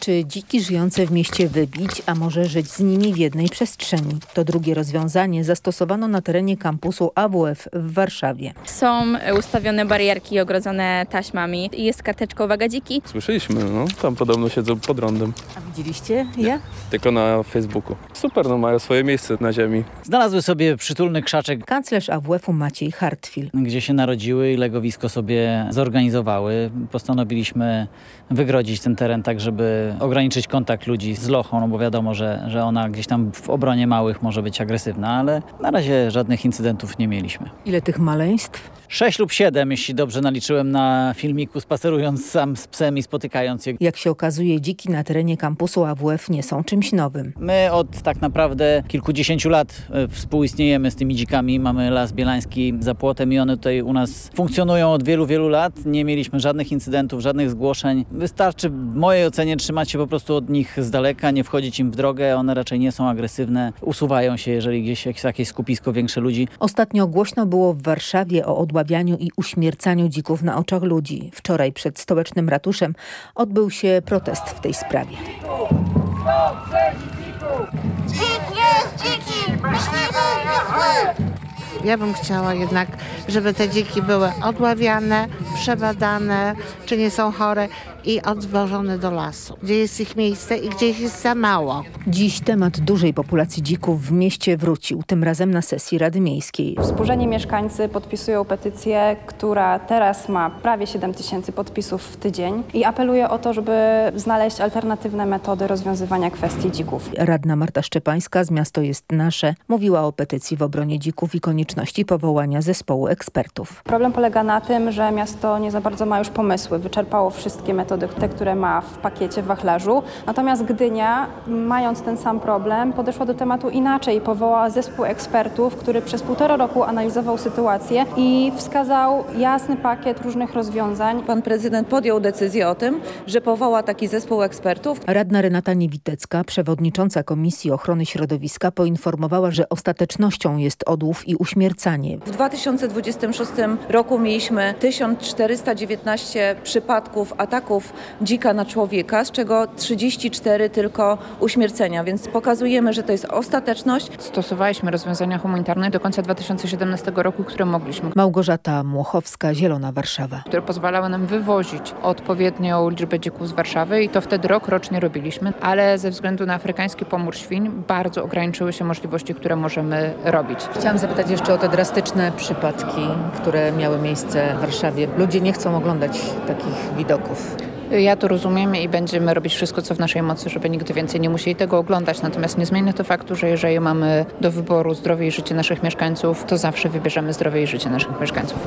Czy dziki żyjące w mieście wybić, a może żyć z nimi w jednej przestrzeni? To drugie rozwiązanie zastosowano na terenie kampusu AWF w Warszawie. Są ustawione barierki ogrodzone taśmami. Jest karteczka Uwaga Dziki. Słyszeliśmy, no. Tam podobno siedzą pod rondem. A widzieliście je? Tylko na Facebooku. Super, no mają swoje miejsce na ziemi. Znalazły sobie przytulny krzaczek. Kanclerz AWF-u Maciej Hartwil. Gdzie się narodziły i legowisko sobie zorganizowały. Postanowiliśmy wygrodzić ten teren tak, żeby ograniczyć kontakt ludzi z lochą, no bo wiadomo, że, że ona gdzieś tam w obronie małych może być agresywna, ale na razie żadnych incydentów nie mieliśmy. Ile tych maleństw? Sześć lub siedem, jeśli dobrze naliczyłem na filmiku, spacerując sam z psem i spotykając je. Jak się okazuje, dziki na terenie kampusu AWF nie są czymś nowym. My od tak naprawdę kilkudziesięciu lat e, współistniejemy z tymi dzikami. Mamy Las Bielański za płotem i one tutaj u nas funkcjonują od wielu, wielu lat. Nie mieliśmy żadnych incydentów, żadnych zgłoszeń. Wystarczy w mojej ocenie trzymać się po prostu od nich z daleka, nie wchodzić im w drogę. One raczej nie są agresywne. Usuwają się, jeżeli gdzieś jest jakieś skupisko większe ludzi. Ostatnio głośno było w Warszawie o odławianiu i uśmiercaniu dzików na oczach ludzi. Wczoraj przed stołecznym ratuszem odbył się protest w tej sprawie. Dzik jest dziki! Myśliwy jest zły! Ja bym chciała jednak, żeby te dziki były odławiane, przebadane, czy nie są chore i odwożone do lasu, gdzie jest ich miejsce i gdzie ich jest za mało. Dziś temat dużej populacji dzików w mieście wrócił, tym razem na sesji Rady Miejskiej. Współrzędni mieszkańcy podpisują petycję, która teraz ma prawie 7 tysięcy podpisów w tydzień i apeluje o to, żeby znaleźć alternatywne metody rozwiązywania kwestii dzików. Radna Marta Szczepańska z Miasto jest Nasze mówiła o petycji w obronie dzików i konieczności powołania zespołu ekspertów. Problem polega na tym, że miasto nie za bardzo ma już pomysły, wyczerpało wszystkie metody, te, które ma w pakiecie, w wachlarzu. Natomiast Gdynia, mając ten sam problem, podeszła do tematu inaczej i powołała zespół ekspertów, który przez półtora roku analizował sytuację i wskazał jasny pakiet różnych rozwiązań. Pan prezydent podjął decyzję o tym, że powoła taki zespół ekspertów. Radna Renata Niewitecka, przewodnicząca Komisji Ochrony Środowiska, poinformowała, że ostatecznością jest odłów i uśmiercanie. W 2026 roku mieliśmy 1419 przypadków ataków dzika na człowieka, z czego 34 tylko uśmiercenia, więc pokazujemy, że to jest ostateczność. Stosowaliśmy rozwiązania humanitarne do końca 2017 roku, które mogliśmy. Małgorzata Młochowska, Zielona Warszawa. Które pozwalały nam wywozić odpowiednią liczbę dzików z Warszawy i to wtedy rok rocznie robiliśmy, ale ze względu na afrykański pomór świń bardzo ograniczyły się możliwości, które możemy robić. Chciałam zapytać jeszcze o te drastyczne przypadki, które miały miejsce w Warszawie. Ludzie nie chcą oglądać takich widoków. Ja to rozumiem i będziemy robić wszystko, co w naszej mocy, żeby nigdy więcej nie musieli tego oglądać. Natomiast nie zmienia to faktu, że jeżeli mamy do wyboru zdrowie i życie naszych mieszkańców, to zawsze wybierzemy zdrowie i życie naszych mieszkańców.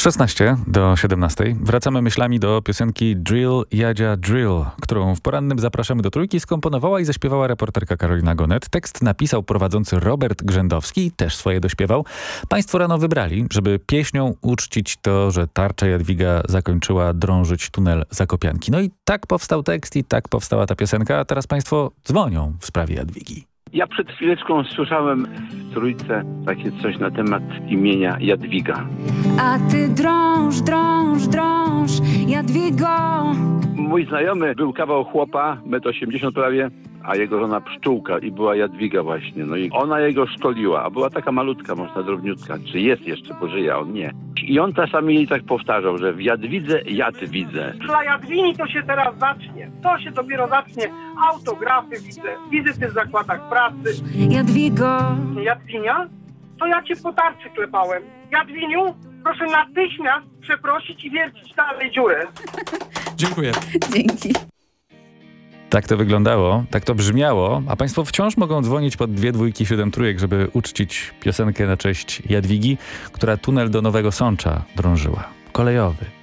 16 do 17. Wracamy myślami do piosenki Drill Jadzia Drill, którą w porannym zapraszamy do trójki skomponowała i zaśpiewała reporterka Karolina Gonet. Tekst napisał prowadzący Robert Grzędowski, też swoje dośpiewał. Państwo rano wybrali, żeby pieśnią uczcić to, że tarcza Jadwiga zakończyła drążyć tunel Zakopianki. No i tak powstał tekst i tak powstała ta piosenka, a teraz państwo dzwonią w sprawie Jadwigi. Ja przed chwileczką słyszałem w trójce takie coś na temat imienia Jadwiga. A ty drąż, drąż, drąż, Jadwigo. Mój znajomy był kawał chłopa, 1,80 m prawie, a jego żona pszczółka i była Jadwiga właśnie. No i ona jego szkoliła, a była taka malutka, można drobniutka. Czy jest jeszcze, bo żyje, a on nie. I on czasami jej tak powtarzał, że w Jadwidze jad widzę. Dla Jadwini to się teraz zacznie. To się dopiero zacznie. Autografy widzę, wizyty w zakładach pracy. Jadwigo. Jadwinia? To ja cię po tarczy klepałem. Jadwiniu, proszę natychmiast przeprosić i wiercić dalej dziurę. Dziękuję. Dzięki. Tak to wyglądało, tak to brzmiało, a Państwo wciąż mogą dzwonić pod dwie dwójki siedem trójek, żeby uczcić piosenkę na cześć Jadwigi, która tunel do Nowego Sącza drążyła. Kolejowy.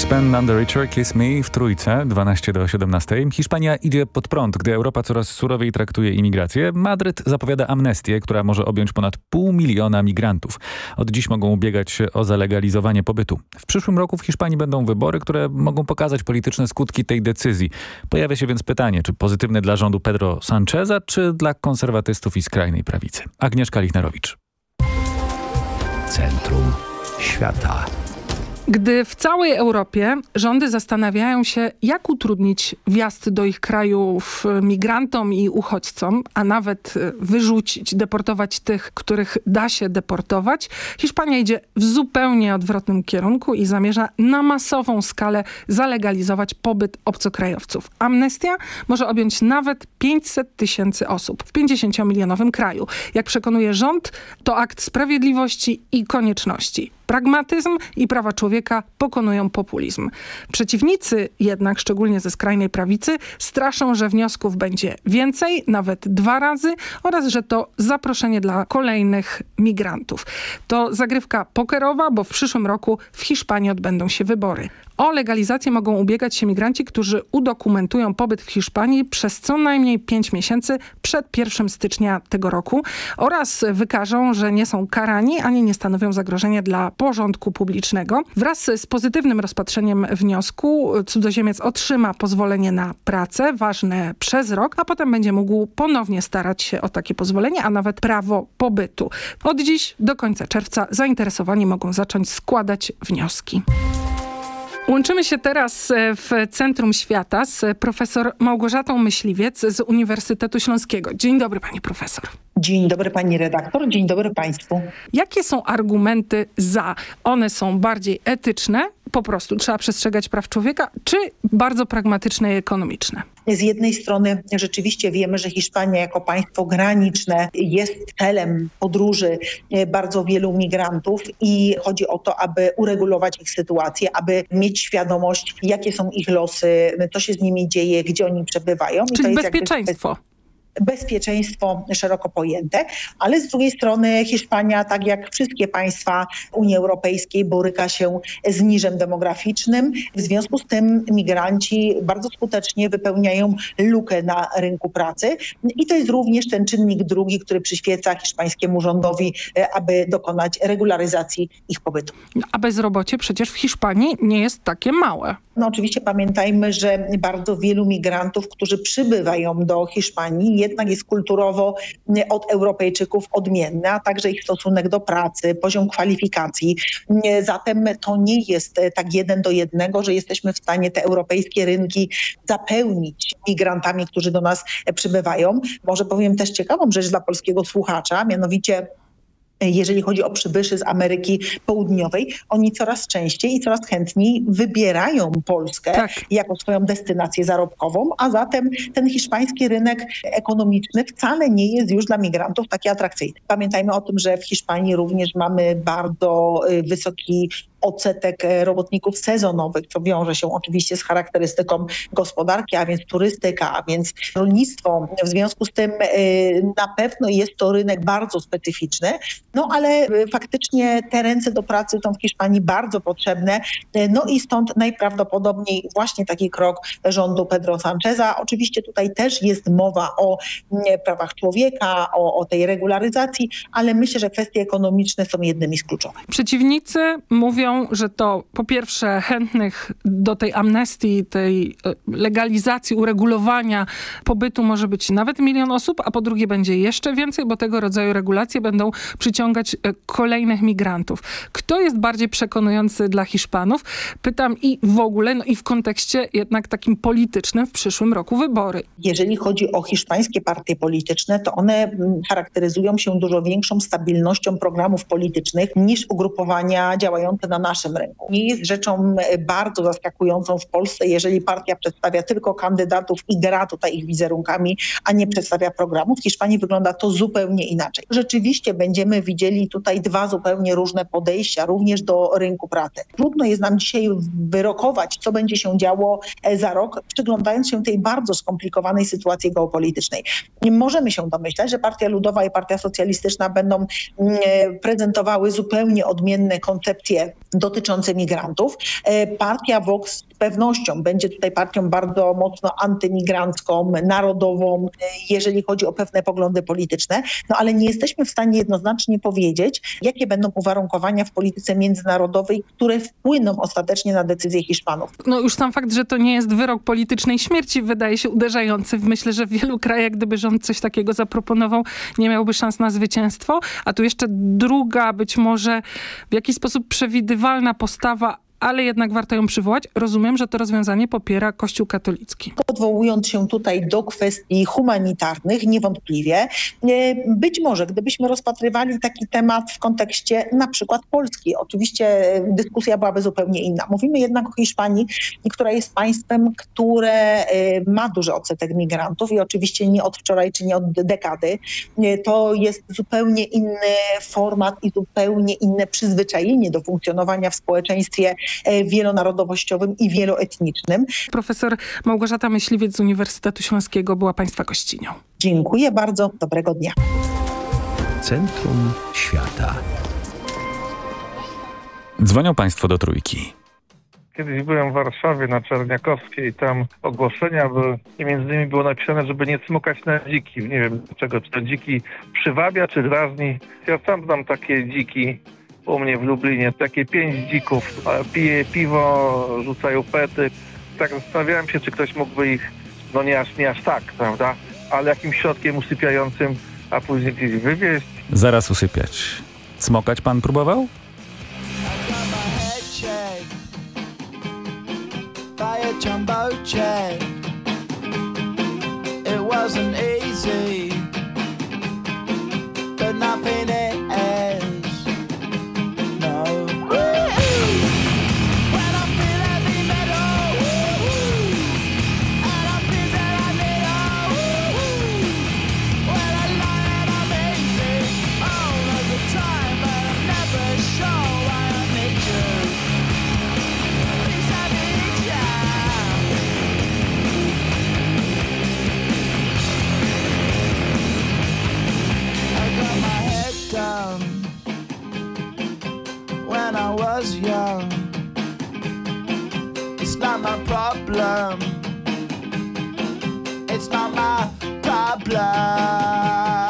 Sixpen Under Richer, Kiss Me w trójce, 12 do 17. Hiszpania idzie pod prąd, gdy Europa coraz surowiej traktuje imigrację. Madryt zapowiada amnestię, która może objąć ponad pół miliona migrantów. Od dziś mogą ubiegać się o zalegalizowanie pobytu. W przyszłym roku w Hiszpanii będą wybory, które mogą pokazać polityczne skutki tej decyzji. Pojawia się więc pytanie, czy pozytywne dla rządu Pedro Sancheza, czy dla konserwatystów i skrajnej prawicy. Agnieszka Lichnerowicz. Centrum świata. Gdy w całej Europie rządy zastanawiają się, jak utrudnić wjazd do ich krajów migrantom i uchodźcom, a nawet e, wyrzucić, deportować tych, których da się deportować, Hiszpania idzie w zupełnie odwrotnym kierunku i zamierza na masową skalę zalegalizować pobyt obcokrajowców. Amnestia może objąć nawet 500 tysięcy osób w 50-milionowym kraju. Jak przekonuje rząd, to akt sprawiedliwości i konieczności. Pragmatyzm i prawa człowieka pokonują populizm. Przeciwnicy jednak, szczególnie ze skrajnej prawicy, straszą, że wniosków będzie więcej, nawet dwa razy oraz, że to zaproszenie dla kolejnych migrantów. To zagrywka pokerowa, bo w przyszłym roku w Hiszpanii odbędą się wybory. O legalizację mogą ubiegać się migranci, którzy udokumentują pobyt w Hiszpanii przez co najmniej 5 miesięcy przed 1 stycznia tego roku oraz wykażą, że nie są karani ani nie stanowią zagrożenia dla porządku publicznego. Wraz z pozytywnym rozpatrzeniem wniosku cudzoziemiec otrzyma pozwolenie na pracę, ważne przez rok, a potem będzie mógł ponownie starać się o takie pozwolenie, a nawet prawo pobytu. Od dziś do końca czerwca zainteresowani mogą zacząć składać wnioski. Łączymy się teraz e, w centrum świata z profesor Małgorzatą Myśliwiec z Uniwersytetu Śląskiego. Dzień dobry pani profesor. Dzień dobry pani redaktor, dzień dobry państwu. Jakie są argumenty za? One są bardziej etyczne, po prostu trzeba przestrzegać praw człowieka, czy bardzo pragmatyczne i ekonomiczne? Z jednej strony rzeczywiście wiemy, że Hiszpania jako państwo graniczne jest celem podróży e, bardzo wielu migrantów i chodzi o to, aby uregulować ich sytuację, aby mieć świadomość, jakie są ich losy, co się z nimi dzieje, gdzie oni przebywają. Czyli to jest jakby bezpieczeństwo. szeroko pojęte, ale z drugiej strony Hiszpania, tak jak wszystkie państwa Unii Europejskiej, boryka się z niżem demograficznym. W związku z tym migranci bardzo skutecznie wypełniają lukę na rynku pracy i to jest również ten czynnik drugi, który przyświeca hiszpańskiemu rządowi, e, aby dokonać regularyzacji ich pobytu. A bezrobocie przecież w Hiszpanii nie jest takie małe. No oczywiście pamiętajmy, że bardzo wielu migrantów, którzy przybywają do Hiszpanii, jednak jest kulturowo nie, od Europejczyków odmienny, a także ich stosunek do pracy, poziom kwalifikacji. Nie, Zatem to nie jest e, tak jeden do jednego, że jesteśmy w stanie te europejskie rynki zapełnić migrantami, którzy do nas e, przybywają. Może powiem też ciekawą rzecz dla polskiego słuchacza, mianowicie jeżeli chodzi o przybyszy z Ameryki Południowej, oni coraz częściej i coraz chętniej wybierają Polskę jako swoją destynację zarobkową, a zatem ten hiszpański rynek ekonomiczny wcale nie jest już dla migrantów taki atrakcyjny. Pamiętajmy o tym, że w Hiszpanii również mamy bardzo y, wysoki odsetek e, robotników sezonowych, co wiąże się oczywiście z charakterystyką gospodarki, a więc turystyka, a więc rolnictwo. W związku z tym e, na pewno jest to rynek bardzo specyficzny, no ale e, faktycznie te ręce do pracy są w Hiszpanii bardzo potrzebne, no i stąd najprawdopodobniej właśnie taki krok rządu Pedro Sancheza. Oczywiście tutaj też jest mowa o mm, prawach człowieka, o, o tej regularyzacji, ale myślę, że kwestie ekonomiczne są jednymi z kluczowych. Przeciwnicy mówią, że to po pierwsze chętnych do tej amnestii, tej e, legalizacji, uregulowania pobytu może być nawet milion osób, a po drugie będzie jeszcze więcej, bo tego rodzaju regulacje będą przyciągać e, kolejnych migrantów. Kto jest bardziej przekonujący dla Hiszpanów? Pytam i w ogóle, no i w kontekście jednak takim politycznym w przyszłym roku wybory. Jeżeli chodzi o hiszpańskie partie polityczne, to one mm, charakteryzują się dużo większą stabilnością programów politycznych niż ugrupowania działające na naszym rynku. Nie jest rzeczą bardzo zaskakującą w Polsce, jeżeli partia przedstawia tylko kandydatów i gra tutaj ich wizerunkami, a nie przedstawia programów. W Hiszpanii wygląda to zupełnie inaczej. Rzeczywiście będziemy widzieli tutaj dwa zupełnie różne podejścia, również do rynku pracy. Trudno jest nam dzisiaj wyrokować, co będzie się działo e, za rok, przyglądając się tej bardzo skomplikowanej sytuacji geopolitycznej. Możemy się domyślać, że Partia Ludowa i Partia Socjalistyczna będą mm, e, prezentowały zupełnie odmienne koncepcje dotyczące migrantów. E, Partia Vox pewnością będzie tutaj partią bardzo mocno antymigrancką, narodową, jeżeli chodzi o pewne poglądy polityczne, no ale nie jesteśmy w stanie jednoznacznie powiedzieć, jakie będą uwarunkowania w polityce międzynarodowej, które wpłyną ostatecznie na decyzje Hiszpanów. No już sam fakt, że to nie jest wyrok politycznej śmierci wydaje się uderzający. Myślę, że w wielu krajach, gdyby rząd coś takiego zaproponował, nie miałby szans na zwycięstwo. A tu jeszcze druga, być może w jakiś sposób przewidywalna postawa ale jednak warto ją przywołać. Rozumiem, że to rozwiązanie popiera Kościół katolicki. Odwołując się tutaj do kwestii humanitarnych, niewątpliwie, e, być może gdybyśmy rozpatrywali taki temat w kontekście na przykład Polski, oczywiście e, dyskusja byłaby zupełnie inna. Mówimy jednak o Hiszpanii, która jest państwem, które e, ma duży odsetek migrantów i oczywiście nie od wczoraj czy nie od dekady. To jest zupełnie inny format i zupełnie inne przyzwyczajenie do funkcjonowania w społeczeństwie wielonarodowościowym i wieloetnicznym. Profesor Małgorzata Myśliwiec z Uniwersytetu Śląskiego była Państwa gościnią. Dziękuję bardzo. Dobrego dnia. Centrum świata. Dzwonią Państwo do trójki. Kiedyś byłem w Warszawie na Czerniakowskiej i tam ogłoszenia były i między innymi było napisane, żeby nie cmokać na dziki. Nie wiem dlaczego, czy to dziki przywabia, czy drażni. Ja sam znam takie dziki u mnie w Lublinie, takie pięć dzików. Pije piwo, rzucają pety. Tak zastanawiałem się, czy ktoś mógłby ich, no nie aż, nie aż tak, prawda, ale jakimś środkiem usypiającym, a później gdzieś wywieźć. Zaraz usypiać. Smokać pan próbował? It wasn't easy, but nothing is. Not my problem. It's not my problem.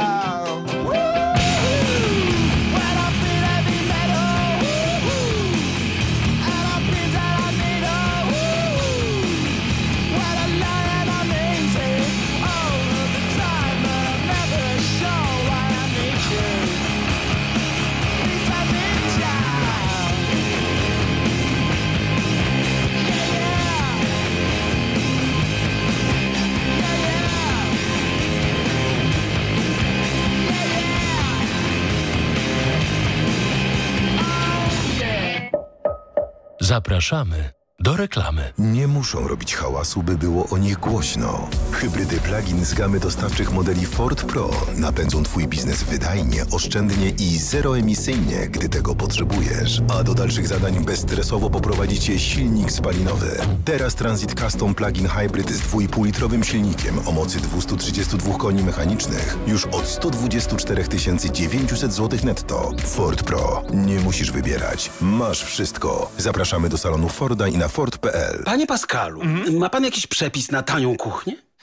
Zapraszamy do reklamy. Nie muszą robić hałasu, by było o nich głośno. Hybrydy plug-in z gamy dostawczych modeli Ford Pro napędzą Twój biznes wydajnie, oszczędnie i zeroemisyjnie, gdy tego potrzebujesz. A do dalszych zadań bezstresowo poprowadzi Cię silnik spalinowy. Teraz Transit Custom Plug-in Hybrid z 2,5-litrowym silnikiem o mocy 232 koni mechanicznych już od 124 900 zł netto. Ford Pro. Nie musisz wybierać. Masz wszystko. Zapraszamy do salonu Forda i na Ford.pl. Panie Pascalu, ma pan jakiś przepis na tanią kuchnię?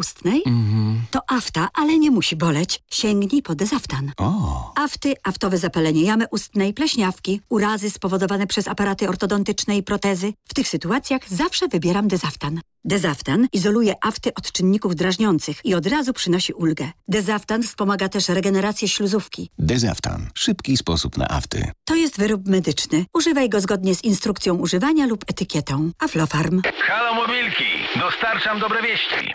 ustnej? To afta, ale nie musi boleć. Sięgnij po dezaftan. O. Afty, aftowe zapalenie jamy ustnej, pleśniawki, urazy spowodowane przez aparaty ortodontyczne i protezy. W tych sytuacjach zawsze wybieram dezaftan. Dezaftan izoluje afty od czynników drażniących i od razu przynosi ulgę. Dezaftan wspomaga też regenerację śluzówki. Dezaftan. Szybki sposób na afty. To jest wyrób medyczny. Używaj go zgodnie z instrukcją używania lub etykietą. Aflofarm. Halo mobilki, dostarczam dobre wieści.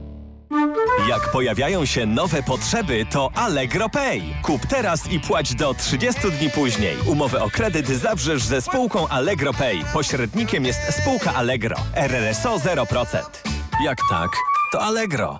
Jak pojawiają się nowe potrzeby, to Allegro Pay. Kup teraz i płać do 30 dni później. Umowę o kredyt zawrzesz ze spółką Allegro Pay. Pośrednikiem jest spółka Allegro. RRSO 0%. Jak tak, to Allegro.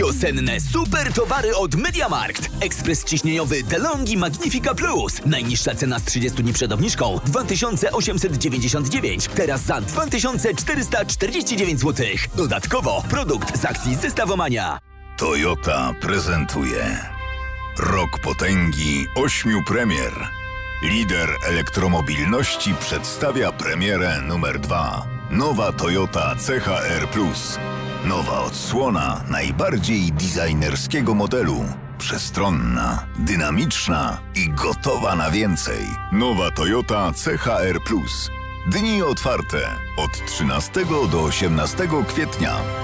Wiosenne super towary od MediaMarkt. Ekspres ciśnieniowy DeLonghi Magnifica Plus. Najniższa cena z 30 dni przed obniżką 2899. Teraz za 2449 zł. Dodatkowo produkt z akcji Zestawomania. Toyota prezentuje Rok potęgi ośmiu premier. Lider elektromobilności przedstawia premierę numer dwa. Nowa Toyota CHR Plus. Nowa odsłona najbardziej designerskiego modelu. Przestronna, dynamiczna i gotowa na więcej. Nowa Toyota CHR Plus. Dni otwarte od 13 do 18 kwietnia.